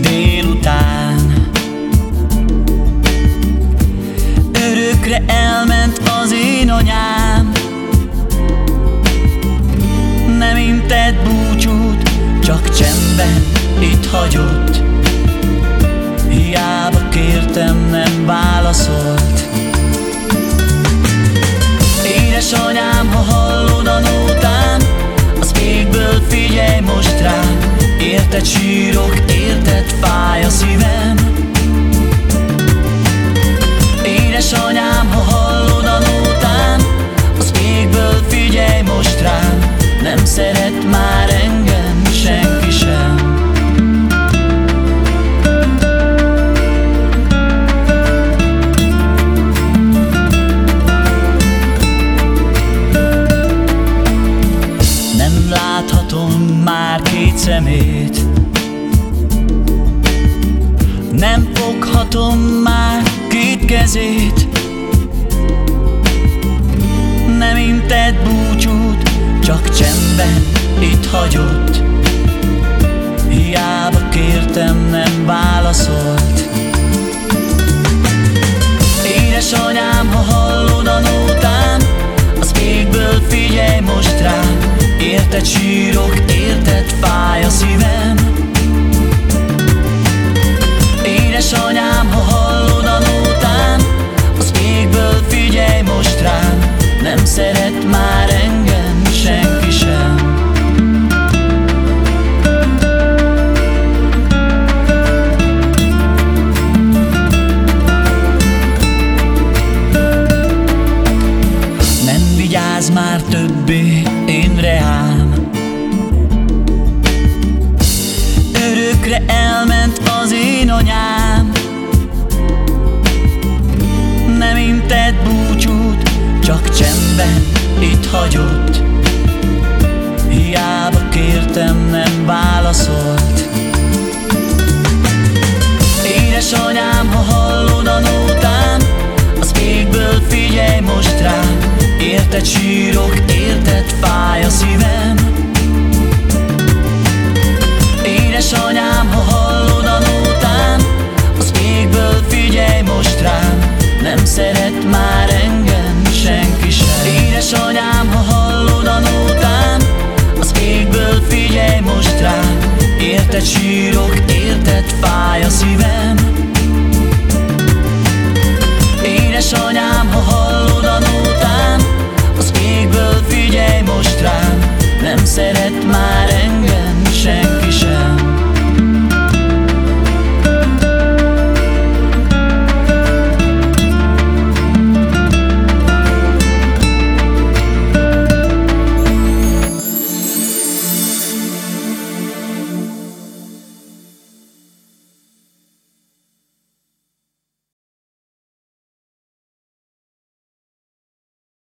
délután. Örökre elment az én anyám. Nem intett búcsút, csak csendben itt hagyott. Hiába kértem, nem válaszolt. Édesanyám, ha hallod a nótám Az égből figyelj most rám Érted sírok, érted fáj a szívem. Édesanyám, ha hallod a nótám Az égből figyelj most rám. Nem szeret már engem senki sem. Nem láthatom már két szemét Nem foghatom már két kezét. Nem intett búcsút, csak csendben itt hagyott. Hiába kértem, nem válaszolt. Édesanyám, ha hallod a nótám Az égből figyelj most rám. Érted sírok, érted fáj Örökre elment az én anyám. Nem intett búcsút, csak csendben itt hagyott. Hiába kértem, nem válaszolt. Édesanyám, ha hallod a nótám Az égből figyelj most rám. Érted sírok, már engem senki sem. Édesanyám, ha hallod a nótám Az égből figyelj most rám. Érted sírok, érted fáj a szívem. Édesanyám